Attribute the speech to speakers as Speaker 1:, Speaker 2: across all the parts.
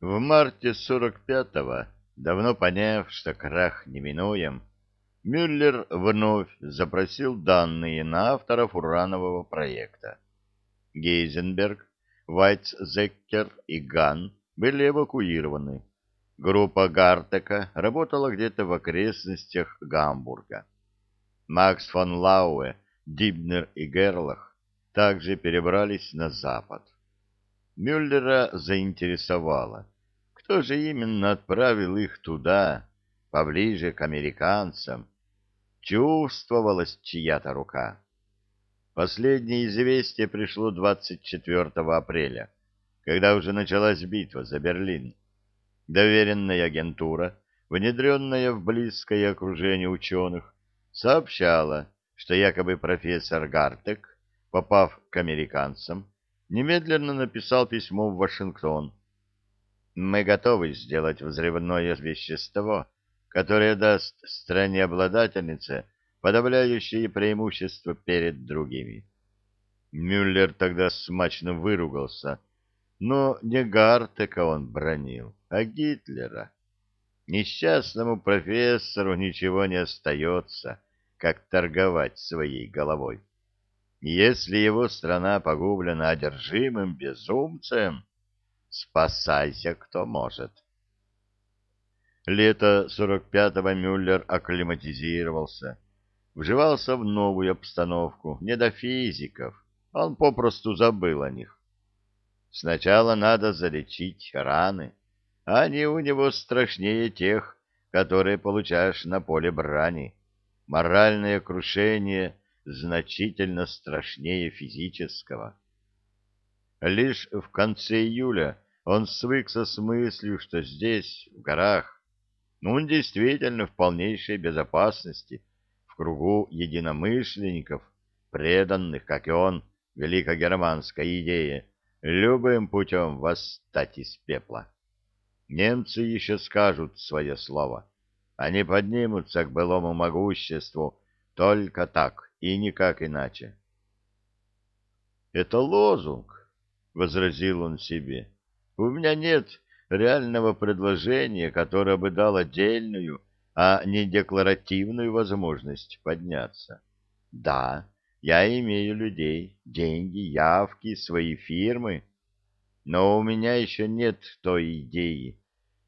Speaker 1: В марте 45-го, давно поняв, что крах неминуем, Мюллер вновь запросил данные на авторов уранового проекта. Гейзенберг, Вайцзеккер и Ган были эвакуированы. Группа Гартека работала где-то в окрестностях Гамбурга. Макс фон Лауэ, Дибнер и Герлах также перебрались на запад. Мюллера заинтересовало, кто же именно отправил их туда, поближе к американцам. Чувствовалась чья-то рука. Последнее известие пришло 24 апреля, когда уже началась битва за Берлин. Доверенная агентура, внедренная в близкое окружение ученых, сообщала, что якобы профессор Гартек, попав к американцам, немедленно написал письмо в Вашингтон. «Мы готовы сделать взрывное вещество, которое даст стране-обладательнице подавляющее преимущество перед другими». Мюллер тогда смачно выругался, но не Гартека он бронил, а Гитлера. Несчастному профессору ничего не остается, как торговать своей головой. Если его страна погублена одержимым безумцем, спасайся, кто может. Лето 45-го Мюллер акклиматизировался, вживался в новую обстановку, не до физиков, он попросту забыл о них. Сначала надо залечить раны, они у него страшнее тех, которые получаешь на поле брани. Моральное крушение — значительно страшнее физического. Лишь в конце июля он свыкся с мыслью, что здесь, в горах, ну, он действительно в полнейшей безопасности, в кругу единомышленников, преданных, как и он, великогерманской идее, любым путем восстать из пепла. Немцы еще скажут свое слово. Они поднимутся к былому могуществу только так, и никак иначе. «Это лозунг», — возразил он себе. «У меня нет реального предложения, которое бы дало отдельную, а не декларативную возможность подняться. Да, я имею людей, деньги, явки, свои фирмы, но у меня еще нет той идеи,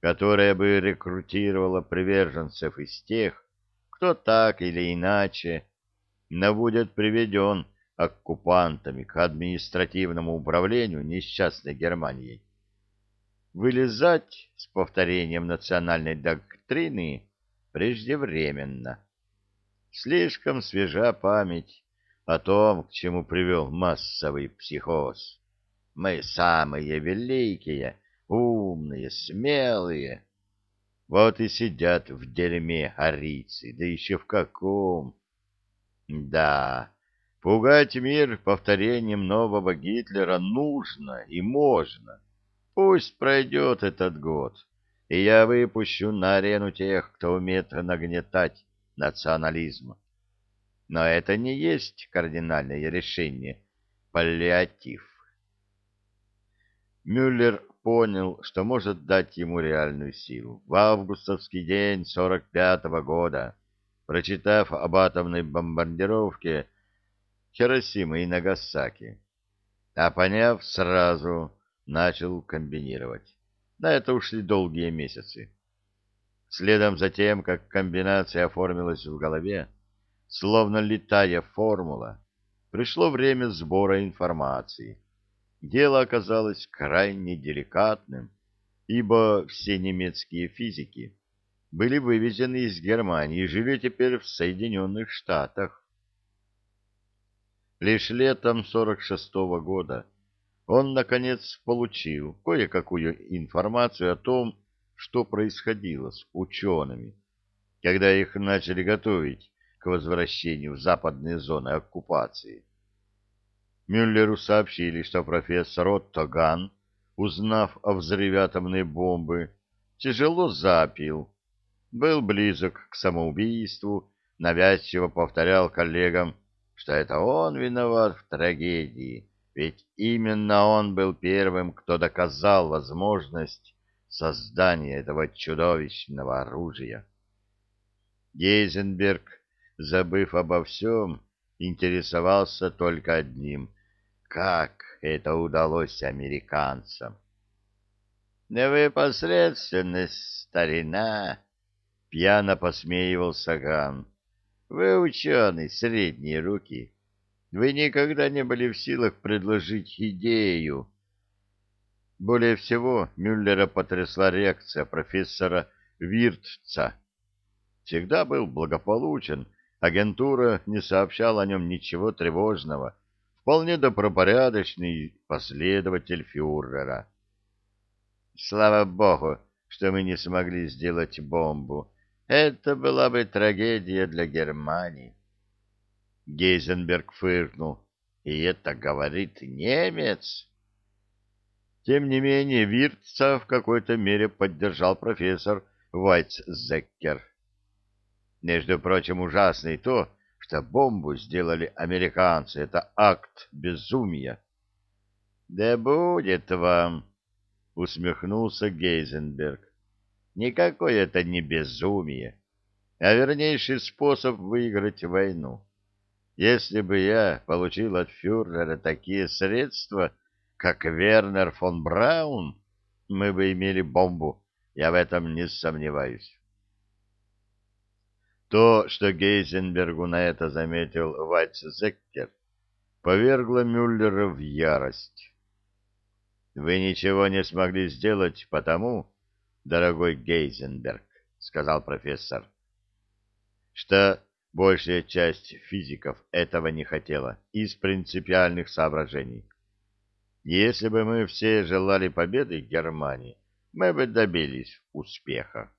Speaker 1: которая бы рекрутировала приверженцев из тех, кто так или иначе будет приведен оккупантами к административному управлению несчастной Германией. Вылезать с повторением национальной доктрины преждевременно. Слишком свежа память о том, к чему привел массовый психоз. Мы самые великие, умные, смелые. Вот и сидят в дерьме арийцы, да еще в каком! Да, пугать мир повторением нового Гитлера нужно и можно. Пусть пройдет этот год, и я выпущу на арену тех, кто умеет нагнетать национализм. Но это не есть кардинальное решение, паллиатив. Мюллер понял, что может дать ему реальную силу. В августовский день 45-го года прочитав об атомной бомбардировке Хиросимы и Нагасаки. А поняв сразу, начал комбинировать. На это ушли долгие месяцы. Следом за тем, как комбинация оформилась в голове, словно летая формула, пришло время сбора информации. Дело оказалось крайне деликатным, ибо все немецкие физики были вывезены из Германии и жили теперь в Соединенных Штатах. Лишь летом 46-го года он, наконец, получил кое-какую информацию о том, что происходило с учеными, когда их начали готовить к возвращению в западные зоны оккупации. Мюллеру сообщили, что профессор Отто Ган, узнав о взрыве атомной бомбы, тяжело запил был близок к самоубийству, навязчиво повторял коллегам, что это он виноват в трагедии, ведь именно он был первым, кто доказал возможность создания этого чудовищного оружия. Гейзенберг, забыв обо всем, интересовался только одним — как это удалось американцам. «Вы посредственность, старина!» — пьяно посмеивался Ган. «Вы ученый средней руки. Вы никогда не были в силах предложить идею, более всего Мюллера потрясла реакция профессора Виртца. Всегда был благополучен, агентура не сообщала о нем ничего тревожного, вполне добропорядочный последователь фюрера. Слава богу, что мы не смогли сделать бомбу. Это была бы трагедия для Германии. Гейзенберг фыркнул. И это говорит немец. Тем не менее, Виртца в какой-то мере поддержал профессор Вайцзеккер. Между прочим, ужасно и то, что бомбу сделали американцы. Это акт безумия. — Да будет вам, — усмехнулся Гейзенберг. — Никакое это не безумие, а вернейший способ выиграть войну. Если бы я получил от фюрера такие средства как Вернер фон Браун, мы бы имели бомбу, я в этом не сомневаюсь. То, что Гейзенбергу на это заметил Вайцзеккер, повергло Мюллера в ярость. «Вы ничего не смогли сделать потому, дорогой Гейзенберг, — сказал профессор, — что большая часть физиков этого не хотела из принципиальных соображений. Если бы мы все желали победы Германии, мы бы добились успеха.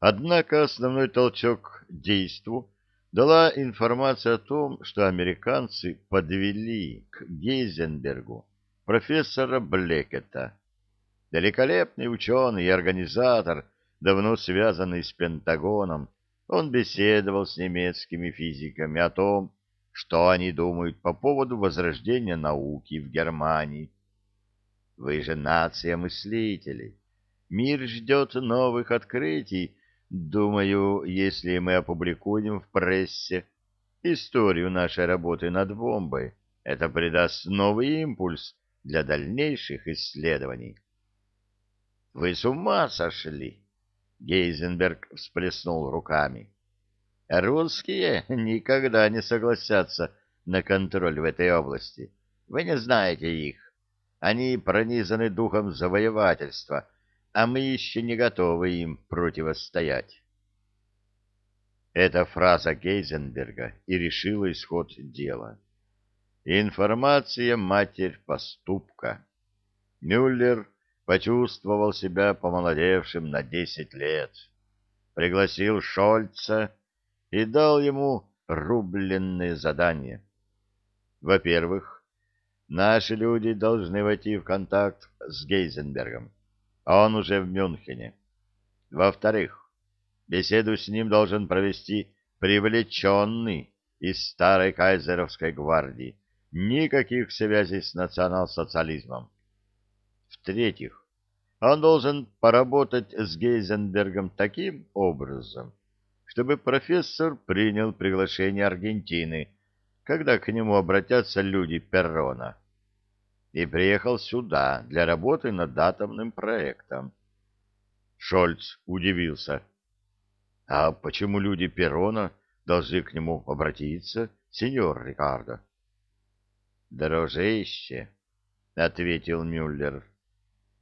Speaker 1: Однако основной толчок действу дала информация о том, что американцы подвели к Гейзенбергу профессора Блекета. Великолепный ученый и организатор, давно связанный с Пентагоном, он беседовал с немецкими физиками о том, что они думают по поводу возрождения науки в Германии. Вы же нация мыслителей. Мир ждет новых открытий. Думаю, если мы опубликуем в прессе историю нашей работы над бомбой, это придаст новый импульс для дальнейших исследований. Вы с ума сошли? Гейзенберг всплеснул руками. Русские никогда не согласятся на контроль в этой области. Вы не знаете их. Они пронизаны духом завоевательства, а мы еще не готовы им противостоять. Эта фраза Гейзенберга и решила исход дела. Информация — матерь поступка. Мюллер почувствовал себя помолодевшим на десять лет. Пригласил Шольца и дал ему рубленное задание. Во-первых, наши люди должны войти в контакт с Гейзенбергом, а он уже в Мюнхене. Во-вторых, беседу с ним должен провести привлеченный из старой кайзеровской гвардии, никаких связей с национал-социализмом. В-третьих, он должен поработать с Гейзенбергом таким образом, чтобы профессор принял приглашение Аргентины, когда к нему обратятся люди Перрона, и приехал сюда для работы над атомным проектом. Шольц удивился. — А почему люди Перрона должны к нему обратиться, сеньор Рикардо? — Дружище, — ответил Мюллер, —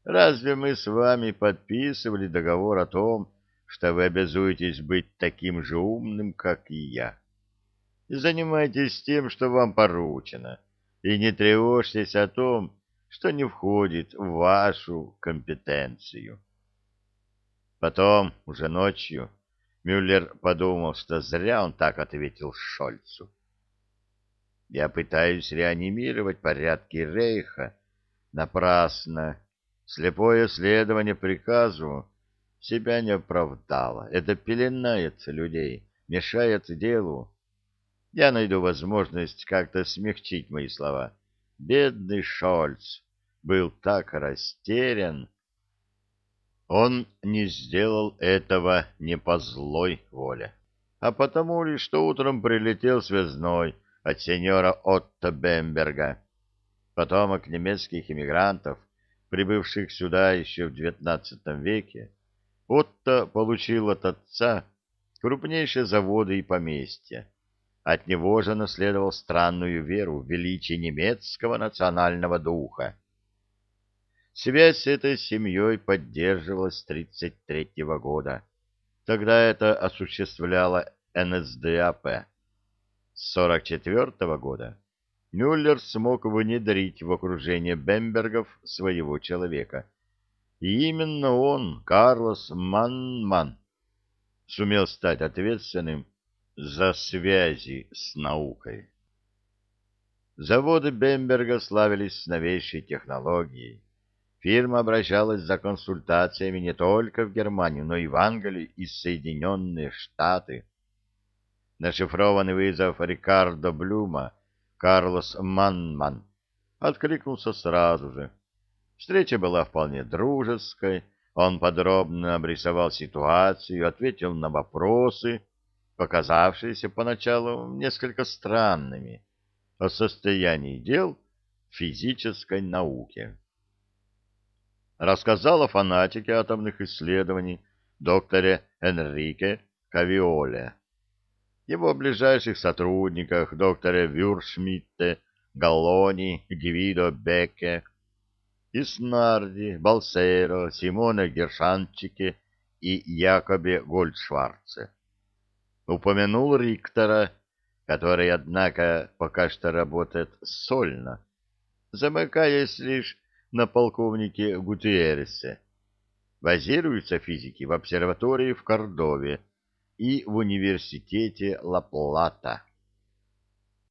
Speaker 1: разве мы с вами подписывали договор о том, что вы обязуетесь быть таким же умным, как и я. Занимайтесь тем, что вам поручено, и не тревожьтесь о том, что не входит в вашу компетенцию. Потом, уже ночью, Мюллер подумал, что зря он так ответил Шольцу. Я пытаюсь реанимировать порядки Рейха. Напрасно. Слепое следование приказу себя не оправдала. Это пеленает людей, мешает делу. Я найду возможность как-то смягчить мои слова. Бедный Шольц был так растерян. Он не сделал этого не по злой воле, а потому лишь, что утром прилетел связной от сеньора Отто Бемберга, потомок немецких иммигрантов, прибывших сюда еще в XIX веке. Отто получил от отца крупнейшие заводы и поместья. От него же наследовал странную веру в величие немецкого национального духа. Связь с этой семьей поддерживалась с 1933 года. Тогда это осуществляла НСДАП. С 1944 года Мюллер смог внедрить в окружение Бембергов своего человека. И именно он, Карлос Манман, сумел стать ответственным за связи с наукой. Заводы Бемберга славились новейшей технологией. Фирма обращалась за консультациями не только в Германию, но и в Англию и Соединенные Штаты. Нашифрованный вызов Рикардо Блюма Карлос Манман откликнулся сразу же. Встреча была вполне дружеской, он подробно обрисовал ситуацию, ответил на вопросы, показавшиеся поначалу несколько странными, о состоянии дел физической науке. Рассказал о фанатике атомных исследований докторе Энрике Кавиоле его ближайших сотрудниках, докторе Вюршмитте, Галлони, Гвидо Бекке, Иснарди, Балсейро, Симоне Гершанчике и Якобе Гольдшварце. Упомянул Риктора, который, однако, пока что работает сольно, замыкаясь лишь на полковнике Гутиересе. Базируются физики в обсерватории в Кордове, и в университете Ла-Плата.